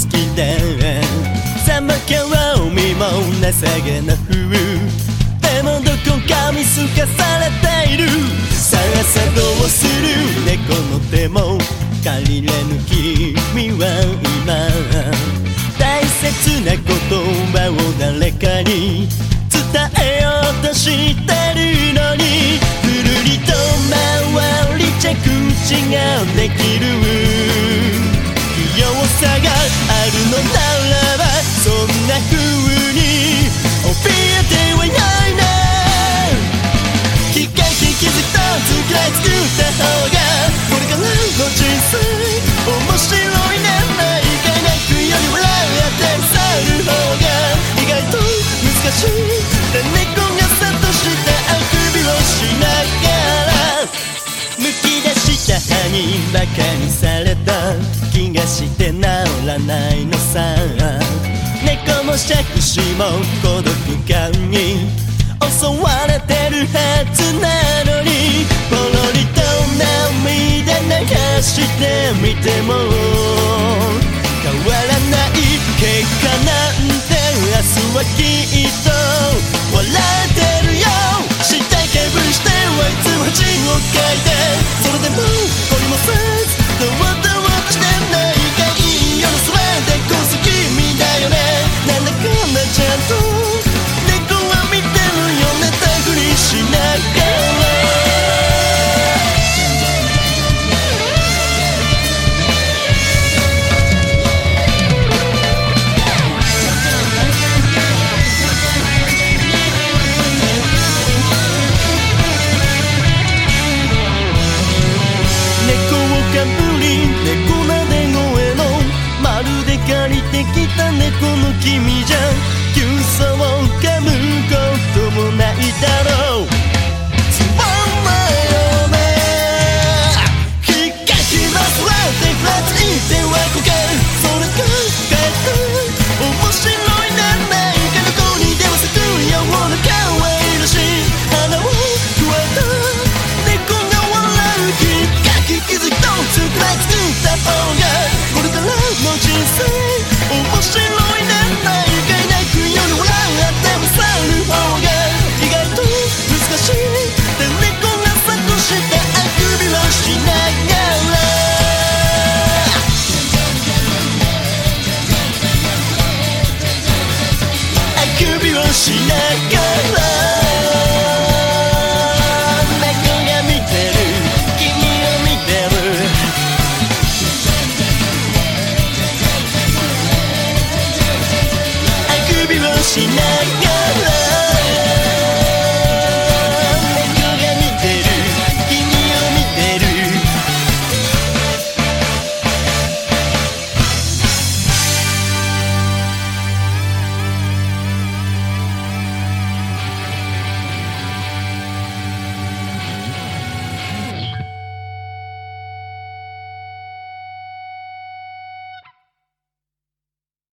好きで。寒興味も情けな風でもどこか見透かされている。さあさどうする猫の手も借りれぬ君は今。大切な言葉を誰かに伝えようとしてるのに。ぐるりと回り着地がたつらい作った方がこれからの人生面白いねないかなくより笑って去る方が意外と難しいで猫がさっとしたあくびをしながらむき出した歯にバカにされた気がして治らないのさ猫も杓子も孤独感に襲われてるはずなのてきた猫の君じゃ急さを噛むこともないだろう。しながら猫が見てる君を見てるあくびをしながら